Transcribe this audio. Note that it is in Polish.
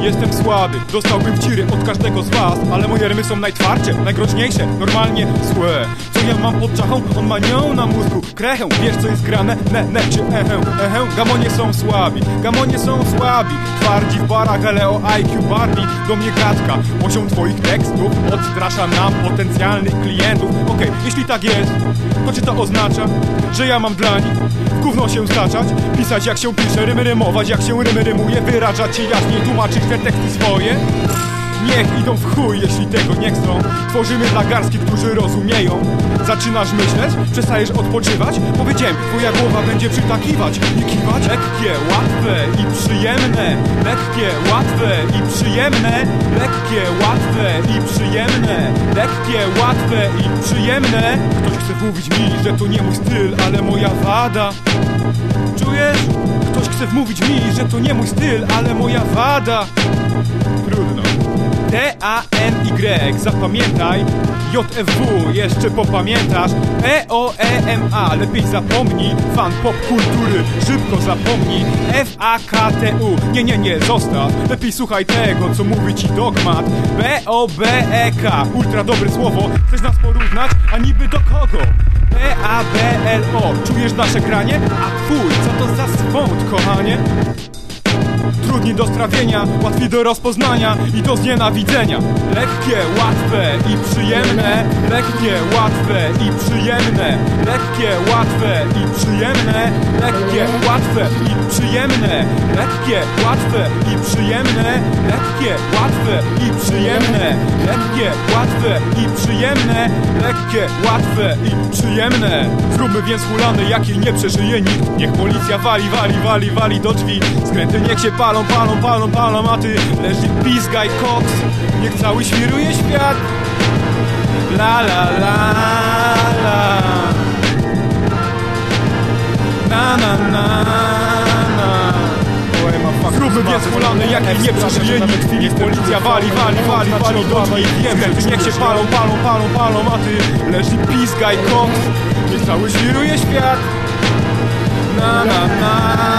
Jestem dostałbym ciry od każdego z was Ale moje rymy są najtwardsze, najgroźniejsze, normalnie złe. Co ja mam pod czachą? On ma nią na mózgu Krechę, wiesz co jest grane? Ne, ne czy ehę, ehę? Gamonie są słabi, gamonie są słabi. Twardzi w barach, ale o IQ Barbie Do mnie gadka, poziom twoich tekstów. Odstrasza nam potencjalnych klientów. Okej, jeśli tak jest, to czy to oznacza, że ja mam dla nich gówno się staczać? Pisać jak się pisze, rymy rymować jak się rymy rymuje? Wyrażać się jaśniej, tłumaczyć te teksty swoje Niech idą w chuj, jeśli tego nie chcą. Tworzymy dla garstki, którzy rozumieją. Zaczynasz myśleć? Przestajesz odpoczywać? Powiedziałem, twoja głowa będzie przytakiwać I kiwać? Lekkie, łatwe i przyjemne. Lekkie, łatwe i przyjemne. Lekkie, łatwe i przyjemne. Lekkie, łatwe i przyjemne. Ktoś chce mówić mi, że to nie mój styl, ale moja wada. Czujesz? Ktoś chce wmówić mi, że to nie mój styl, ale moja wada. Trudno T-A-N-Y, zapamiętaj. JFW, jeszcze popamiętasz. E-O-E-M-A, lepiej zapomnij. Fan pop kultury, szybko zapomnij. F-A-K-T-U, nie, nie, nie, zostaw. Lepiej słuchaj tego, co mówi ci dogmat. B-O-B-E-K, ultra dobre słowo. Chcesz nas porównać, a niby do kogo? P-A-B-L-O, czujesz nasze granie? A twój, co to za swąd, kochanie? Trudni do strawienia, łatwi do rozpoznania i do znienawidzenia. Lekkie, łatwe i przyjemne. Lekkie, łatwe i przyjemne. Lekkie, łatwe i przyjemne. Lekkie, łatwe i przyjemne. Lekkie, łatwe i przyjemne. Lekkie, łatwe i przyjemne. Lekkie, łatwe i przyjemne. Lekkie, łatwe i przyjemne. Zróbmy więc hulany, jakiej nie przeżyje nikt. Niech policja wali, wali, wali, wali do drzwi. Skręty niech się palą, palą, palą, palą A ty leży pizgaj koks. Niech cały świruje świat. La la la la. Na na na na. Zróbmy więc hulany, jakiej nie przeżyje nikt Niech policja wali, wali, wali, wali do drzwi Skręty niech się palą, palą, palą, palą A ty leży pizgaj koks. Niech cały świruje świat. Na na na